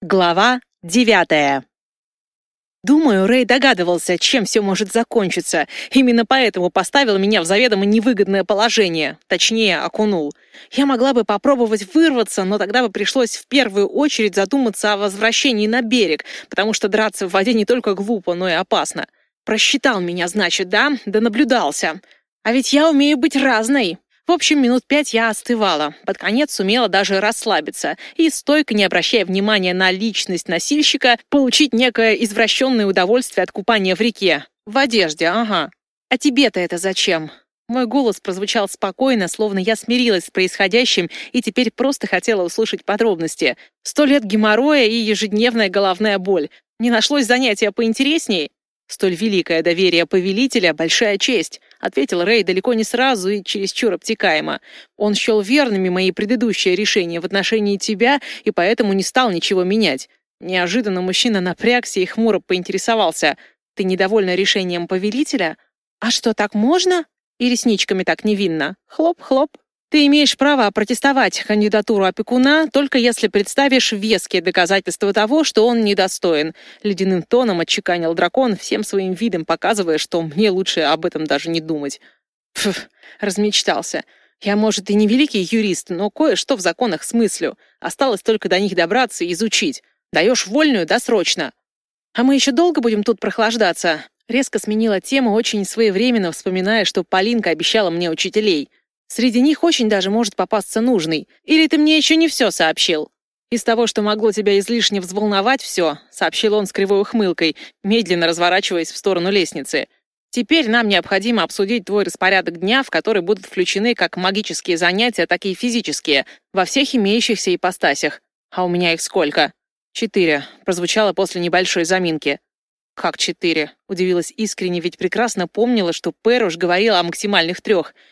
Глава девятая. Думаю, Рэй догадывался, чем все может закончиться. Именно поэтому поставил меня в заведомо невыгодное положение. Точнее, окунул. Я могла бы попробовать вырваться, но тогда бы пришлось в первую очередь задуматься о возвращении на берег, потому что драться в воде не только глупо, но и опасно. Просчитал меня, значит, да? Да наблюдался. А ведь я умею быть разной. В общем, минут пять я остывала. Под конец сумела даже расслабиться и, стойко не обращая внимания на личность носильщика, получить некое извращенное удовольствие от купания в реке. В одежде, ага. А тебе-то это зачем? Мой голос прозвучал спокойно, словно я смирилась с происходящим и теперь просто хотела услышать подробности. Сто лет геморроя и ежедневная головная боль. Не нашлось занятия поинтересней? Столь великое доверие повелителя — большая честь, ответил Рэй далеко не сразу и чересчур обтекаемо. Он счел верными мои предыдущие решения в отношении тебя и поэтому не стал ничего менять. Неожиданно мужчина напрягся и хмуро поинтересовался. Ты недовольна решением повелителя? А что, так можно? И ресничками так невинно. Хлоп-хлоп. Ты имеешь право протестовать кандидатуру опекуна, только если представишь веские доказательства того, что он недостоин. Ледяным тоном отчеканил дракон, всем своим видом показывая, что мне лучше об этом даже не думать. Фух, размечтался. Я, может, и не великий юрист, но кое-что в законах смыслю. Осталось только до них добраться и изучить. Даешь вольную, досрочно. А мы еще долго будем тут прохлаждаться? Резко сменила тему, очень своевременно вспоминая, что Полинка обещала мне учителей. Среди них очень даже может попасться нужный. Или ты мне еще не все сообщил?» «Из того, что могло тебя излишне взволновать, все», — сообщил он с кривой ухмылкой, медленно разворачиваясь в сторону лестницы. «Теперь нам необходимо обсудить твой распорядок дня, в который будут включены как магические занятия, так и физические, во всех имеющихся ипостасях. А у меня их сколько?» «Четыре», — прозвучало после небольшой заминки. «Как четыре?» — удивилась искренне, ведь прекрасно помнила, что Перуш говорил о максимальных трех —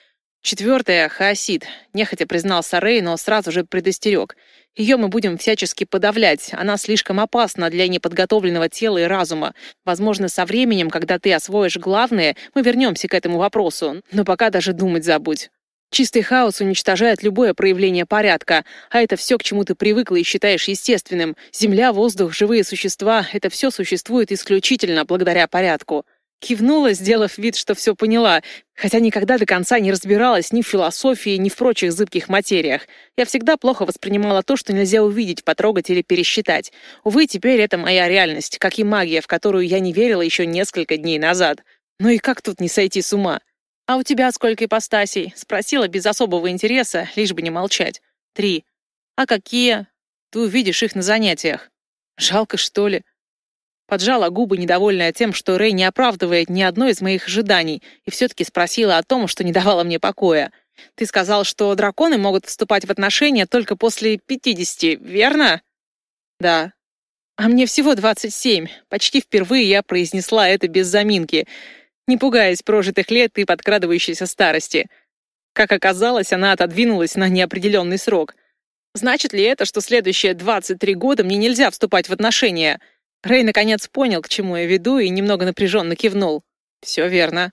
Четвертое — хаосид. Нехотя признался Рэй, но сразу же предостерег. Ее мы будем всячески подавлять. Она слишком опасна для неподготовленного тела и разума. Возможно, со временем, когда ты освоишь главное, мы вернемся к этому вопросу. Но пока даже думать забудь. Чистый хаос уничтожает любое проявление порядка, а это все, к чему ты привыкла и считаешь естественным. Земля, воздух, живые существа — это все существует исключительно благодаря порядку. Кивнула, сделав вид, что все поняла, хотя никогда до конца не разбиралась ни в философии, ни в прочих зыбких материях. Я всегда плохо воспринимала то, что нельзя увидеть, потрогать или пересчитать. Увы, теперь это моя реальность, как и магия, в которую я не верила еще несколько дней назад. Ну и как тут не сойти с ума? «А у тебя сколько ипостасей?» — спросила без особого интереса, лишь бы не молчать. «Три». «А какие?» «Ты увидишь их на занятиях». «Жалко, что ли?» Поджала губы, недовольная тем, что Рэй не оправдывает ни одно из моих ожиданий, и все-таки спросила о том, что не давало мне покоя. «Ты сказал, что драконы могут вступать в отношения только после пятидесяти, верно?» «Да». «А мне всего двадцать семь. Почти впервые я произнесла это без заминки, не пугаясь прожитых лет и подкрадывающейся старости. Как оказалось, она отодвинулась на неопределенный срок. Значит ли это, что следующие двадцать три года мне нельзя вступать в отношения?» Рэй наконец понял, к чему я веду, и немного напряженно кивнул. «Все верно».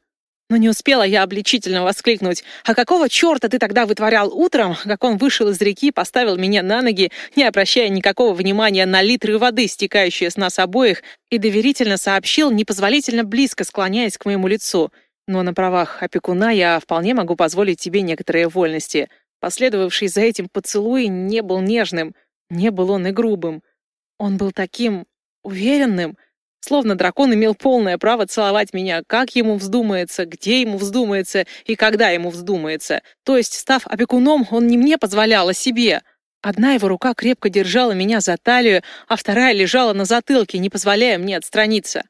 Но не успела я обличительно воскликнуть. «А какого черта ты тогда вытворял утром?» Как он вышел из реки, поставил меня на ноги, не обращая никакого внимания на литры воды, стекающие с нас обоих, и доверительно сообщил, непозволительно близко склоняясь к моему лицу. «Но на правах опекуна я вполне могу позволить тебе некоторые вольности». Последовавший за этим поцелуй не был нежным, не был он и грубым. Он был таким уверенным, словно дракон имел полное право целовать меня, как ему вздумается, где ему вздумается и когда ему вздумается. То есть, став опекуном, он не мне позволял, а себе. Одна его рука крепко держала меня за талию, а вторая лежала на затылке, не позволяя мне отстраниться.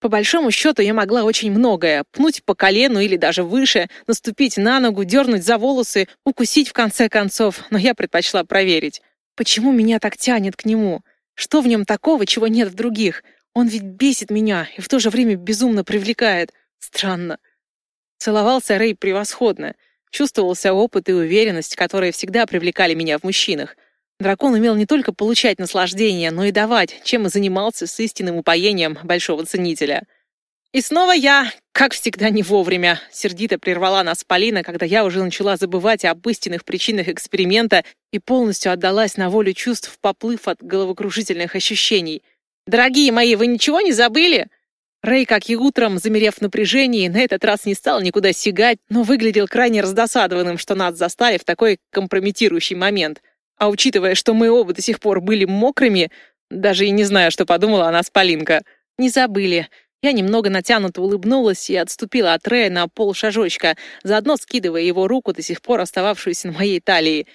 По большому счету я могла очень многое. Пнуть по колену или даже выше, наступить на ногу, дернуть за волосы, укусить в конце концов, но я предпочла проверить. Почему меня так тянет к нему? Что в нем такого, чего нет в других? Он ведь бесит меня и в то же время безумно привлекает. Странно. Целовался Рэй превосходно. Чувствовался опыт и уверенность, которые всегда привлекали меня в мужчинах. Дракон умел не только получать наслаждение, но и давать, чем и занимался с истинным упоением большого ценителя. И снова я, как всегда, не вовремя. Сердито прервала нас Полина, когда я уже начала забывать об истинных причинах эксперимента и полностью отдалась на волю чувств, поплыв от головокружительных ощущений. «Дорогие мои, вы ничего не забыли?» Рэй, как и утром, замерев в напряжении, на этот раз не стал никуда сигать, но выглядел крайне раздосадованным, что нас застали в такой компрометирующий момент. А учитывая, что мы оба до сих пор были мокрыми, даже и не знаю, что подумала о нас Полинка. Не забыли. Я немного натянуто улыбнулась и отступила от Рэя на полшажочка, заодно скидывая его руку, до сих пор остававшуюся на моей талии.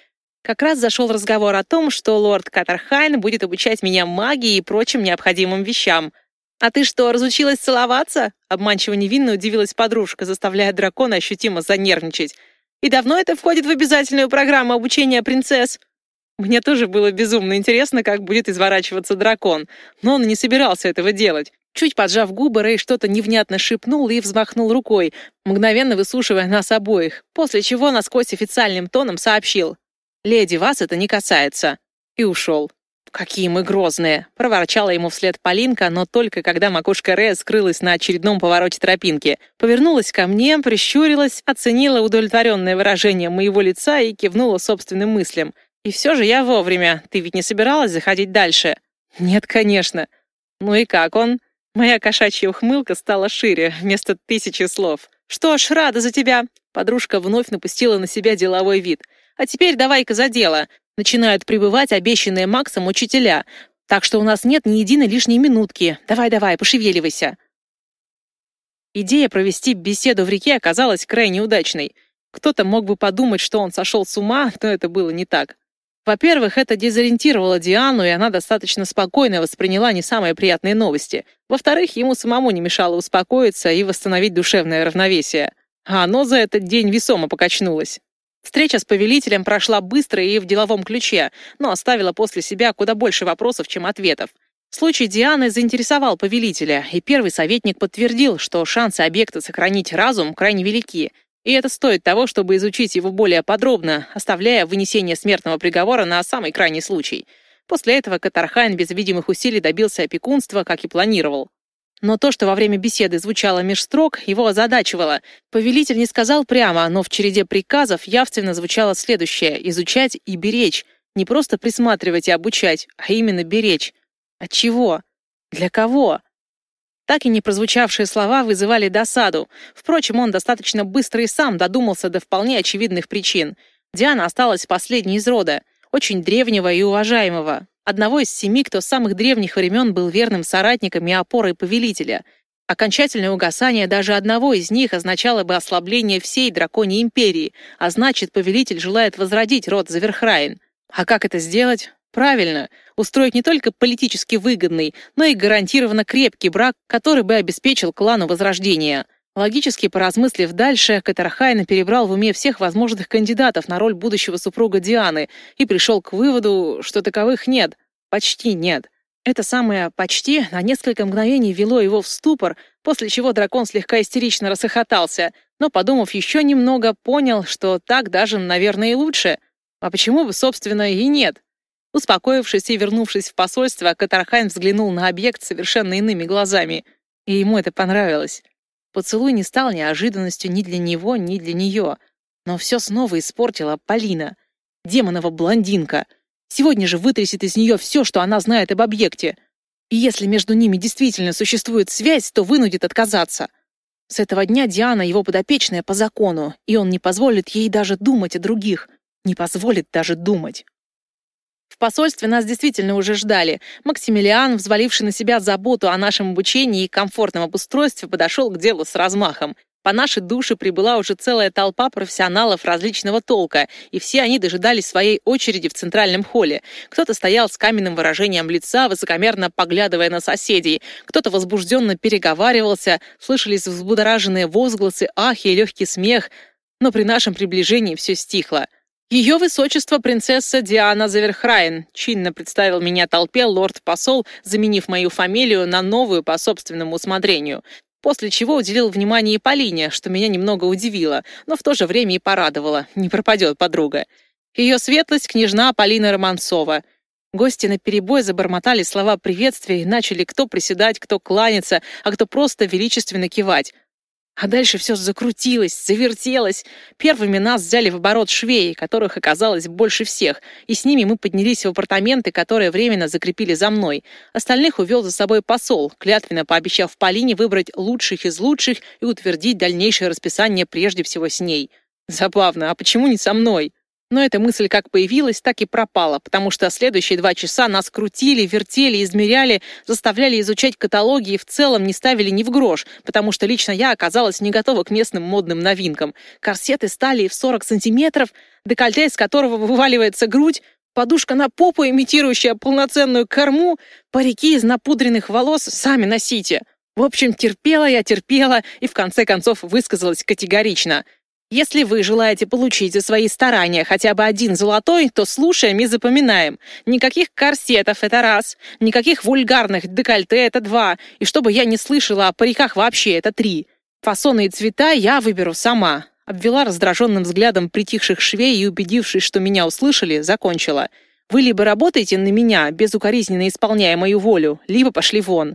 Как раз зашел разговор о том, что лорд Катархайн будет обучать меня магии и прочим необходимым вещам. «А ты что, разучилась целоваться?» Обманчиво невинно удивилась подружка, заставляя дракона ощутимо занервничать. «И давно это входит в обязательную программу обучения принцесс?» Мне тоже было безумно интересно, как будет изворачиваться дракон, но он не собирался этого делать. Чуть поджав губы, Рэй что-то невнятно шепнул и взмахнул рукой, мгновенно высушивая нас обоих, после чего насквозь официальным тоном сообщил «Леди, вас это не касается». И ушел. «Какие мы грозные!» — проворчала ему вслед Полинка, но только когда макушка Рэя скрылась на очередном повороте тропинки. Повернулась ко мне, прищурилась, оценила удовлетворенное выражение моего лица и кивнула собственным мыслям. «И все же я вовремя. Ты ведь не собиралась заходить дальше?» «Нет, конечно». «Ну и как он?» Моя кошачья ухмылка стала шире, вместо тысячи слов. «Что ж, рада за тебя!» Подружка вновь напустила на себя деловой вид. «А теперь давай-ка за дело!» Начинают прибывать обещанные Максом учителя, так что у нас нет ни единой лишней минутки. Давай-давай, пошевеливайся!» Идея провести беседу в реке оказалась крайне удачной. Кто-то мог бы подумать, что он сошел с ума, но это было не так. Во-первых, это дезориентировало Диану, и она достаточно спокойно восприняла не самые приятные новости. Во-вторых, ему самому не мешало успокоиться и восстановить душевное равновесие. А оно за этот день весомо покачнулось. Встреча с повелителем прошла быстро и в деловом ключе, но оставила после себя куда больше вопросов, чем ответов. Случай Дианы заинтересовал повелителя, и первый советник подтвердил, что шансы объекта сохранить разум крайне велики — и это стоит того, чтобы изучить его более подробно, оставляя вынесение смертного приговора на самый крайний случай. После этого Катархайн без видимых усилий добился опекунства, как и планировал. Но то, что во время беседы звучало меж строк, его озадачивало. Повелитель не сказал прямо, но в череде приказов явственно звучало следующее — изучать и беречь. Не просто присматривать и обучать, а именно беречь. От чего? Для кого? Так и не прозвучавшие слова вызывали досаду. Впрочем, он достаточно быстро и сам додумался до вполне очевидных причин. Диана осталась последней из рода, очень древнего и уважаемого. Одного из семи, кто с самых древних времен был верным соратником и опорой повелителя. Окончательное угасание даже одного из них означало бы ослабление всей драконьей империи, а значит, повелитель желает возродить род Заверхраин. А как это сделать? Правильно, устроить не только политически выгодный, но и гарантированно крепкий брак, который бы обеспечил клану Возрождения. Логически поразмыслив дальше, Катархайн перебрал в уме всех возможных кандидатов на роль будущего супруга Дианы и пришел к выводу, что таковых нет. Почти нет. Это самое «почти» на несколько мгновений ввело его в ступор, после чего дракон слегка истерично расхохотался, но, подумав еще немного, понял, что так даже, наверное, и лучше. А почему бы, собственно, и нет? Успокоившись и вернувшись в посольство, Катархайн взглянул на объект совершенно иными глазами. И ему это понравилось. Поцелуй не стал неожиданностью ни для него, ни для нее. Но все снова испортила Полина. Демонова блондинка. Сегодня же вытрясет из нее все, что она знает об объекте. И если между ними действительно существует связь, то вынудит отказаться. С этого дня Диана его подопечная по закону, и он не позволит ей даже думать о других. Не позволит даже думать. В посольстве нас действительно уже ждали. Максимилиан, взваливший на себя заботу о нашем обучении и комфортном обустройстве, подошел к делу с размахом. По нашей душе прибыла уже целая толпа профессионалов различного толка, и все они дожидались своей очереди в центральном холле. Кто-то стоял с каменным выражением лица, высокомерно поглядывая на соседей, кто-то возбужденно переговаривался, слышались взбудораженные возгласы, ахи и легкий смех, но при нашем приближении все стихло. Ее высочество принцесса Диана Заверхрайн чинно представил меня толпе лорд-посол, заменив мою фамилию на новую по собственному усмотрению. После чего уделил внимание Полине, что меня немного удивило, но в то же время и порадовало. Не пропадет подруга. Ее светлость княжна Полина Романцова. Гости наперебой забормотали слова приветствия и начали кто приседать, кто кланяться, а кто просто величественно кивать. А дальше все закрутилось, завертелось. Первыми нас взяли в оборот швеи, которых оказалось больше всех, и с ними мы поднялись в апартаменты, которые временно закрепили за мной. Остальных увел за собой посол, клятвенно пообещав Полине выбрать лучших из лучших и утвердить дальнейшее расписание прежде всего с ней. Забавно, а почему не со мной? Но эта мысль как появилась, так и пропала, потому что следующие два часа нас крутили, вертели, измеряли, заставляли изучать каталоги и в целом не ставили ни в грош, потому что лично я оказалась не готова к местным модным новинкам. Корсеты стали в 40 сантиметров, декольте, из которого вываливается грудь, подушка на попу, имитирующая полноценную корму, парики из напудренных волос сами носите. В общем, терпела я, терпела и в конце концов высказалась категорично — если вы желаете получить за свои старания хотя бы один золотой, то слушаем и запоминаем. Никаких корсетов — это раз, никаких вульгарных декольте — это два, и чтобы я не слышала о париках вообще — это три. Фасоны и цвета я выберу сама. Обвела раздраженным взглядом притихших швей и, убедившись, что меня услышали, закончила. Вы либо работаете на меня, безукоризненно исполняя мою волю, либо пошли вон.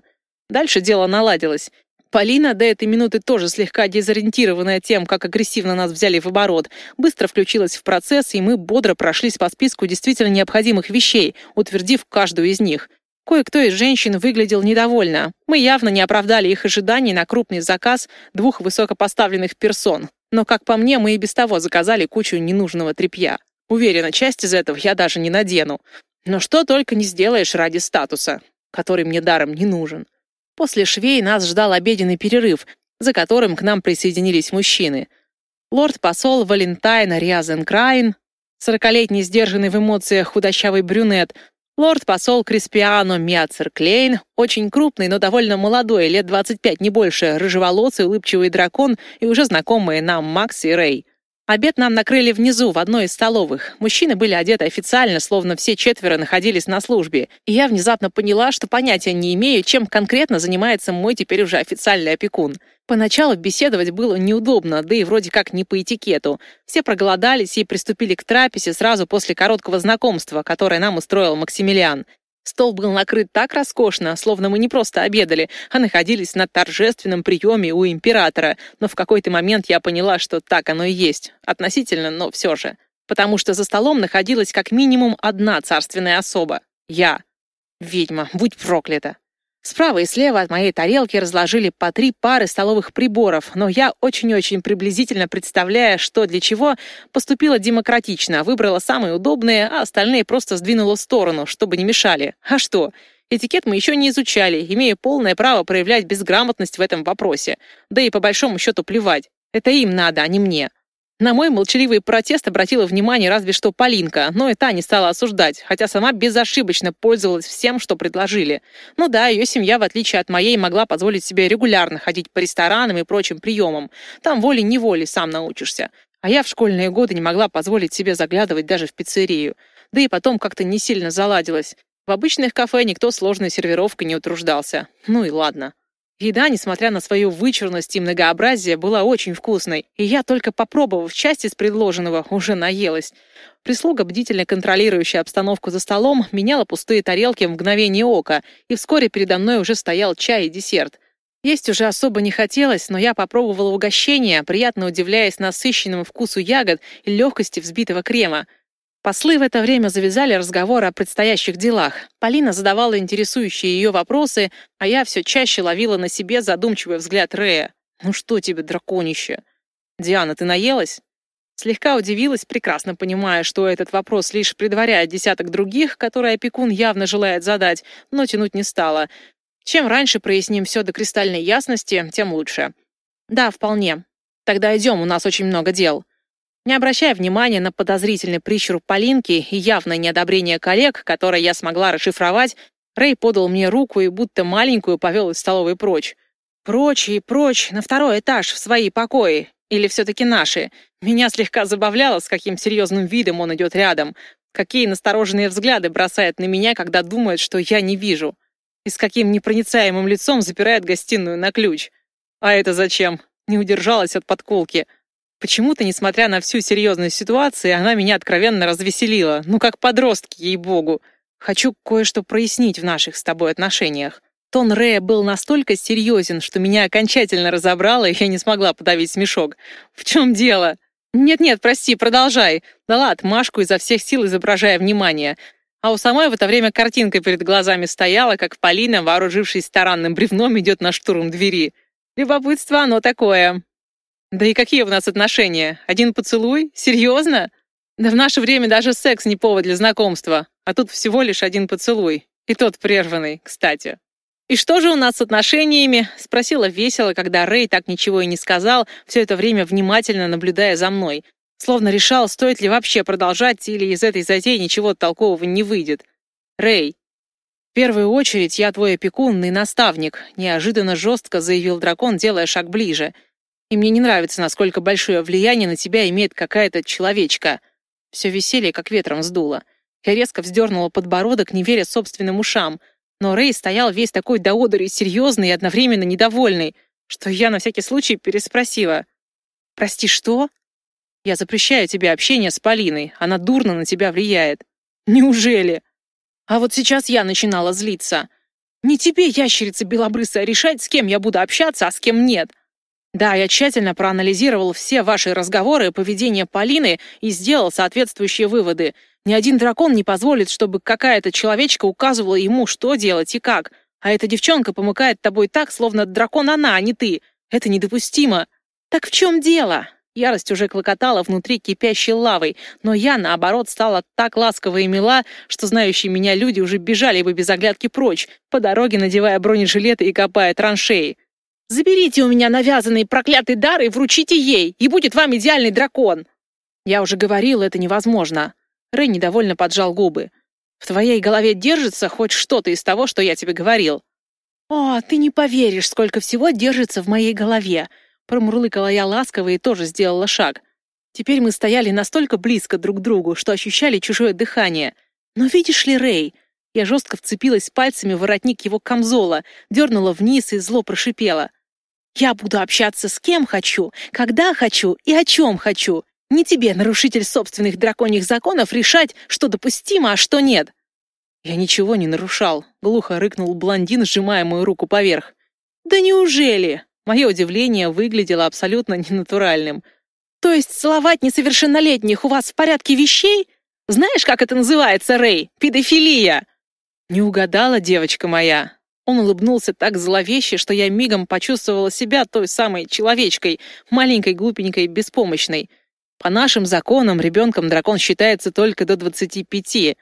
Дальше дело наладилось. Полина, до этой минуты тоже слегка дезориентированная тем, как агрессивно нас взяли в оборот, быстро включилась в процесс, и мы бодро прошлись по списку действительно необходимых вещей, утвердив каждую из них. Кое-кто из женщин выглядел недовольно. Мы явно не оправдали их ожиданий на крупный заказ двух высокопоставленных персон. Но, как по мне, мы и без того заказали кучу ненужного тряпья. Уверена, часть из этого я даже не надену. Но что только не сделаешь ради статуса, который мне даром не нужен. После швей нас ждал обеденный перерыв, за которым к нам присоединились мужчины. Лорд-посол Валентайн Риазенкрайн, сорокалетний сдержанный в эмоциях худощавый брюнет, лорд-посол Криспиано Миацерклейн, очень крупный, но довольно молодой, лет 25, не больше, рыжеволосый, улыбчивый дракон и уже знакомые нам Макс и Рэй. Обед нам накрыли внизу, в одной из столовых. Мужчины были одеты официально, словно все четверо находились на службе. И я внезапно поняла, что понятия не имею, чем конкретно занимается мой теперь уже официальный опекун. Поначалу беседовать было неудобно, да и вроде как не по этикету. Все проголодались и приступили к трапезе сразу после короткого знакомства, которое нам устроил Максимилиан. Стол был накрыт так роскошно, словно мы не просто обедали, а находились на торжественном приеме у императора. Но в какой-то момент я поняла, что так оно и есть. Относительно, но все же. Потому что за столом находилась как минимум одна царственная особа. Я. Ведьма, будь проклята. Справа и слева от моей тарелки разложили по три пары столовых приборов, но я очень-очень приблизительно представляя, что для чего, поступила демократично, выбрала самые удобные, а остальные просто сдвинула в сторону, чтобы не мешали. А что? Этикет мы еще не изучали, имея полное право проявлять безграмотность в этом вопросе. Да и по большому счету плевать. Это им надо, а не мне. На мой молчаливый протест обратила внимание разве что Полинка, но и та не стала осуждать, хотя сама безошибочно пользовалась всем, что предложили. Ну да, ее семья, в отличие от моей, могла позволить себе регулярно ходить по ресторанам и прочим приемам. Там волей-неволей сам научишься. А я в школьные годы не могла позволить себе заглядывать даже в пиццерию. Да и потом как-то не сильно заладилась. В обычных кафе никто сложной сервировкой не утруждался. Ну и ладно. Еда, несмотря на свою вычурность и многообразие, была очень вкусной, и я, только попробовав часть из предложенного, уже наелась. Прислуга, бдительно контролирующая обстановку за столом, меняла пустые тарелки в мгновение ока, и вскоре передо мной уже стоял чай и десерт. Есть уже особо не хотелось, но я попробовала угощение, приятно удивляясь насыщенному вкусу ягод и легкости взбитого крема. Послы в это время завязали разговор о предстоящих делах. Полина задавала интересующие ее вопросы, а я все чаще ловила на себе задумчивый взгляд Рея. «Ну что тебе, драконище?» «Диана, ты наелась?» Слегка удивилась, прекрасно понимая, что этот вопрос лишь предваряет десяток других, которые опекун явно желает задать, но тянуть не стала. Чем раньше проясним все до кристальной ясности, тем лучше. «Да, вполне. Тогда идем, у нас очень много дел». Не обращая внимания на подозрительный прищур Полинки и явное неодобрение коллег, которое я смогла расшифровать, Рэй подал мне руку и будто маленькую повел из столовой прочь. Прочь и прочь, на второй этаж, в свои покои. Или все-таки наши. Меня слегка забавляло, с каким серьезным видом он идет рядом. Какие настороженные взгляды бросает на меня, когда думает, что я не вижу. И с каким непроницаемым лицом запирает гостиную на ключ. А это зачем? Не удержалась от подколки. Почему-то, несмотря на всю серьезность ситуации, она меня откровенно развеселила. Ну, как подростки, ей-богу. Хочу кое-что прояснить в наших с тобой отношениях. Тон Рэя был настолько серьезен, что меня окончательно разобрало, и я не смогла подавить смешок. В чем дело? Нет-нет, прости, продолжай. Дала отмашку изо всех сил, изображая внимание. А у самой в это время картинка перед глазами стояла, как Полина, вооружившись таранным бревном, идет на штурм двери. Любопытство оно такое. Да и какие у нас отношения? Один поцелуй? Серьезно? Да в наше время даже секс не повод для знакомства, а тут всего лишь один поцелуй. И тот прерванный, кстати. «И что же у нас с отношениями?» — спросила весело, когда Рэй так ничего и не сказал, все это время внимательно наблюдая за мной. Словно решал, стоит ли вообще продолжать, или из этой затеи ничего толкового не выйдет. «Рэй, в первую очередь я твой опекунный наставник», — неожиданно жестко заявил дракон, делая шаг ближе. «И мне не нравится, насколько большое влияние на тебя имеет какая-то человечка». Все веселье как ветром сдуло. Я резко вздернула подбородок, не веря собственным ушам — но Рэй стоял весь такой до одури серьезный и одновременно недовольный, что я на всякий случай переспросила. «Прости, что?» «Я запрещаю тебе общение с Полиной. Она дурно на тебя влияет». «Неужели?» А вот сейчас я начинала злиться. «Не тебе, ящерица белобрысая, решать, с кем я буду общаться, а с кем нет. Да, я тщательно проанализировал все ваши разговоры и поведение Полины и сделал соответствующие выводы. Ни один дракон не позволит, чтобы какая-то человечка указывала ему, что делать и как. А эта девчонка помыкает тобой так, словно дракон она, а не ты. Это недопустимо. Так в чем дело? Ярость уже клокотала внутри кипящей лавой, но я, наоборот, стала так ласково и мила, что знающие меня люди уже бежали бы без оглядки прочь, по дороге надевая бронежилеты и копая траншеи. «Заберите у меня навязанный проклятый дар и вручите ей, и будет вам идеальный дракон!» Я уже говорил, это невозможно. Рэй недовольно поджал губы. «В твоей голове держится хоть что-то из того, что я тебе говорил?» «О, ты не поверишь, сколько всего держится в моей голове!» Промурлыкала я ласково и тоже сделала шаг. Теперь мы стояли настолько близко друг к другу, что ощущали чужое дыхание. Но видишь ли, Рэй, я жестко вцепилась пальцами в воротник его камзола, дернула вниз и зло прошипела. «Я буду общаться с кем хочу, когда хочу и о чем хочу. Не тебе, нарушитель собственных драконьих законов, решать, что допустимо, а что нет. Я ничего не нарушал, глухо рыкнул блондин, сжимая мою руку поверх. Да неужели? Мое удивление выглядело абсолютно ненатуральным. То есть целовать несовершеннолетних у вас в порядке вещей? Знаешь, как это называется, Рэй? Педофилия. Не угадала, девочка моя. Он улыбнулся так зловеще, что я мигом почувствовала себя той самой человечкой, маленькой, глупенькой, беспомощной. По нашим законам ребенком дракон считается только до 25.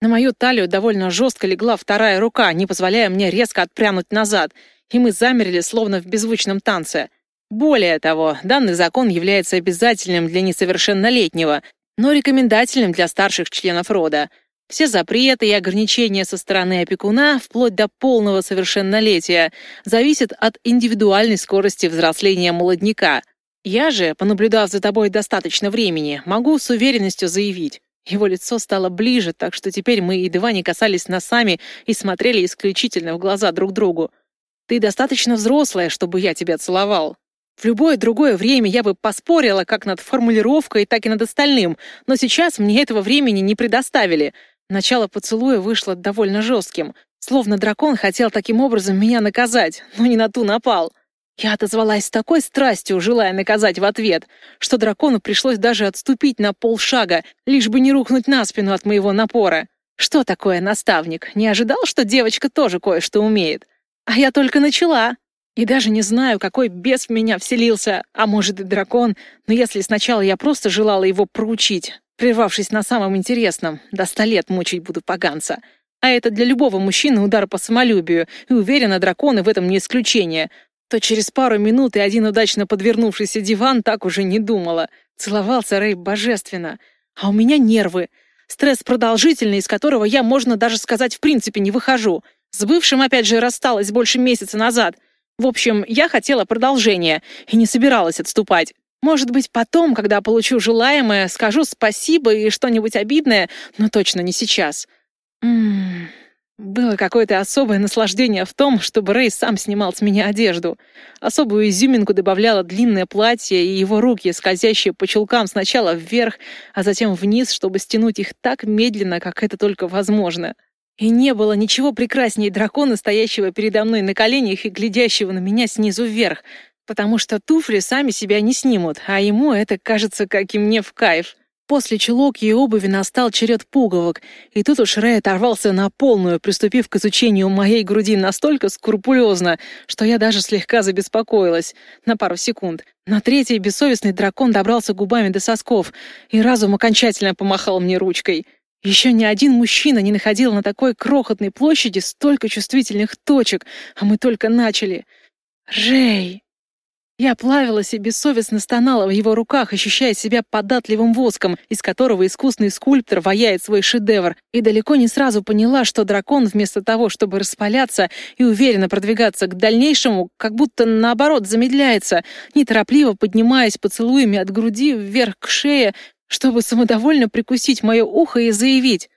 На мою талию довольно жестко легла вторая рука, не позволяя мне резко отпрянуть назад, и мы замерли, словно в беззвучном танце. Более того, данный закон является обязательным для несовершеннолетнего, но рекомендательным для старших членов рода. Все запреты и ограничения со стороны опекуна, вплоть до полного совершеннолетия, зависят от индивидуальной скорости взросления молодняка — я же, понаблюдав за тобой достаточно времени, могу с уверенностью заявить. Его лицо стало ближе, так что теперь мы едва не касались носами и смотрели исключительно в глаза друг другу. Ты достаточно взрослая, чтобы я тебя целовал. В любое другое время я бы поспорила как над формулировкой, так и над остальным, но сейчас мне этого времени не предоставили. Начало поцелуя вышло довольно жестким, словно дракон хотел таким образом меня наказать, но не на ту напал. Я отозвалась с такой страстью, желая наказать в ответ, что дракону пришлось даже отступить на полшага, лишь бы не рухнуть на спину от моего напора. Что такое наставник? Не ожидал, что девочка тоже кое-что умеет? А я только начала. И даже не знаю, какой бес в меня вселился, а может и дракон, но если сначала я просто желала его проучить, прервавшись на самом интересном, до ста лет мучить буду поганца. А это для любого мужчины удар по самолюбию, и уверена, драконы в этом не исключение — то через пару минут и один удачно подвернувшийся диван так уже не думала. Целовался Рэй божественно. А у меня нервы. Стресс продолжительный, из которого я, можно даже сказать, в принципе не выхожу. С бывшим, опять же, рассталась больше месяца назад. В общем, я хотела продолжения и не собиралась отступать. Может быть, потом, когда получу желаемое, скажу спасибо и что-нибудь обидное, но точно не сейчас. Ммм... Было какое-то особое наслаждение в том, чтобы Рэй сам снимал с меня одежду. Особую изюминку добавляло длинное платье и его руки, скользящие по чулкам сначала вверх, а затем вниз, чтобы стянуть их так медленно, как это только возможно. И не было ничего прекраснее дракона, стоящего передо мной на коленях и глядящего на меня снизу вверх, потому что туфли сами себя не снимут, а ему это кажется, как и мне, в кайф. После чулок и обуви настал черед пуговок, и тут уж Рэй оторвался на полную, приступив к изучению моей груди настолько скрупулезно, что я даже слегка забеспокоилась на пару секунд. На третий бессовестный дракон добрался губами до сосков, и разум окончательно помахал мне ручкой. Еще ни один мужчина не находил на такой крохотной площади столько чувствительных точек, а мы только начали. «Рэй!» Я плавилась и бессовестно стонала в его руках, ощущая себя податливым воском, из которого искусный скульптор ваяет свой шедевр, и далеко не сразу поняла, что дракон вместо того, чтобы распаляться и уверенно продвигаться к дальнейшему, как будто наоборот замедляется, неторопливо поднимаясь поцелуями от груди вверх к шее, чтобы самодовольно прикусить мое ухо и заявить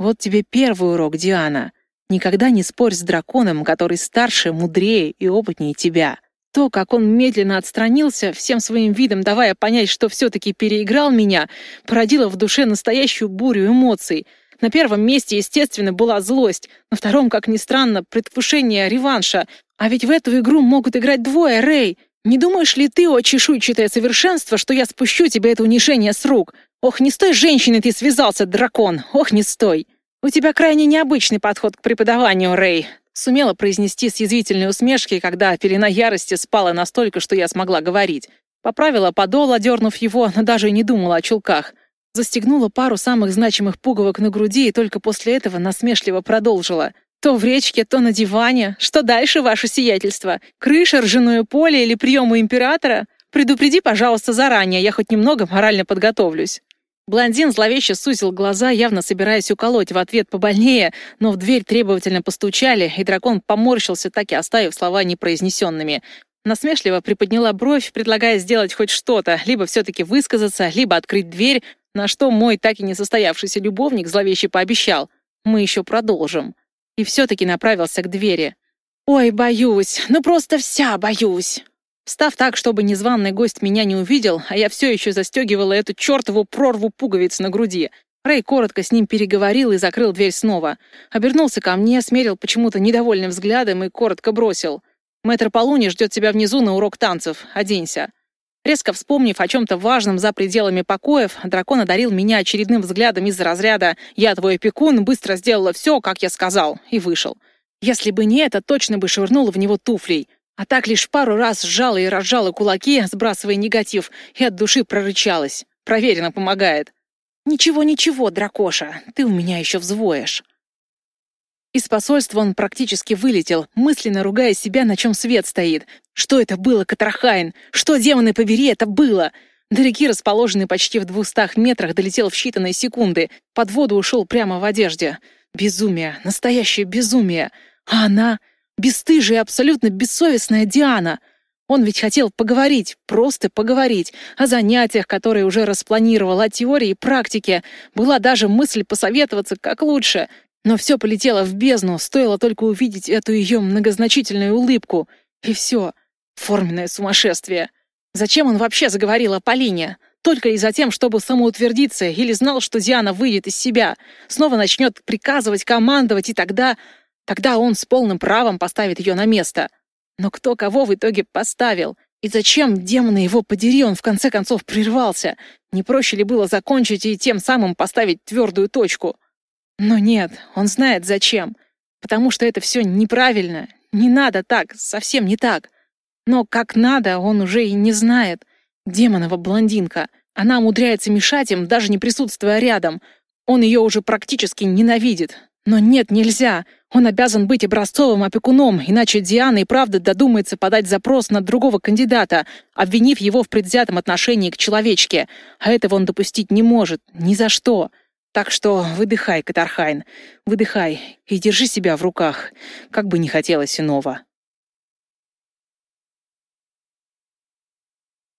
«Вот тебе первый урок, Диана. Никогда не спорь с драконом, который старше, мудрее и опытнее тебя». То, как он медленно отстранился, всем своим видом давая понять, что все-таки переиграл меня, породило в душе настоящую бурю эмоций. На первом месте, естественно, была злость, на втором, как ни странно, предвкушение реванша. А ведь в эту игру могут играть двое, Рэй. Не думаешь ли ты, о чешуйчатое совершенство, что я спущу тебе это унижение с рук? Ох, не с той женщиной ты связался, дракон! Ох, не стой! У тебя крайне необычный подход к преподаванию, Рэй. Сумела произнести с язвительной усмешкой, когда пелена ярости спала настолько, что я смогла говорить. Поправила подол, одернув его, но даже и не думала о чулках. Застегнула пару самых значимых пуговок на груди и только после этого насмешливо продолжила. То в речке, то на диване. Что дальше, ваше сиятельство? Крыша, ржаное поле или прием у императора? Предупреди, пожалуйста, заранее, я хоть немного морально подготовлюсь. Блондин зловеще сузил глаза, явно собираясь уколоть в ответ побольнее, но в дверь требовательно постучали, и дракон поморщился, так и оставив слова непроизнесенными. Насмешливо приподняла бровь, предлагая сделать хоть что-то, либо все-таки высказаться, либо открыть дверь, на что мой так и не состоявшийся любовник зловеще пообещал. «Мы еще продолжим». И все-таки направился к двери. «Ой, боюсь, ну просто вся боюсь». Встав так, чтобы незваный гость меня не увидел, а я все еще застегивала эту чертову прорву пуговиц на груди, Рэй коротко с ним переговорил и закрыл дверь снова. Обернулся ко мне, смерил почему-то недовольным взглядом и коротко бросил. «Мэтр Полуни ждет тебя внизу на урок танцев. Оденься». Резко вспомнив о чем-то важном за пределами покоев, дракон одарил меня очередным взглядом из разряда «Я твой опекун, быстро сделала все, как я сказал», и вышел. Если бы не это, точно бы швырнула в него туфлей. А так лишь пару раз сжала и разжала кулаки, сбрасывая негатив, и от души прорычалась. Проверено помогает. «Ничего-ничего, дракоша, ты у меня еще взвоешь». Из посольства он практически вылетел, мысленно ругая себя, на чем свет стоит. Что это было, Катрахайн? Что, демоны побери, это было? До реки, расположенной почти в двухстах метрах, долетел в считанные секунды. Под воду ушел прямо в одежде. Безумие, настоящее безумие. А она... Бесстыжая и абсолютно бессовестная Диана. Он ведь хотел поговорить, просто поговорить, о занятиях, которые уже распланировал, о теории и практике. Была даже мысль посоветоваться, как лучше. Но все полетело в бездну, стоило только увидеть эту ее многозначительную улыбку. И все. Форменное сумасшествие. Зачем он вообще заговорил о Полине? Только и за тем, чтобы самоутвердиться, или знал, что Диана выйдет из себя, снова начнет приказывать, командовать, и тогда... Тогда он с полным правом поставит ее на место. Но кто кого в итоге поставил? И зачем, демона его подери, он в конце концов прервался? Не проще ли было закончить и тем самым поставить твердую точку? Но нет, он знает зачем. Потому что это все неправильно. Не надо так, совсем не так. Но как надо, он уже и не знает. Демонова блондинка. Она умудряется мешать им, даже не присутствуя рядом. Он ее уже практически ненавидит. Но нет, нельзя. Он обязан быть образцовым опекуном, иначе Диана и правда додумается подать запрос на другого кандидата, обвинив его в предвзятом отношении к человечке. А этого он допустить не может. Ни за что. Так что выдыхай, Катархайн, выдыхай и держи себя в руках, как бы ни хотелось иного.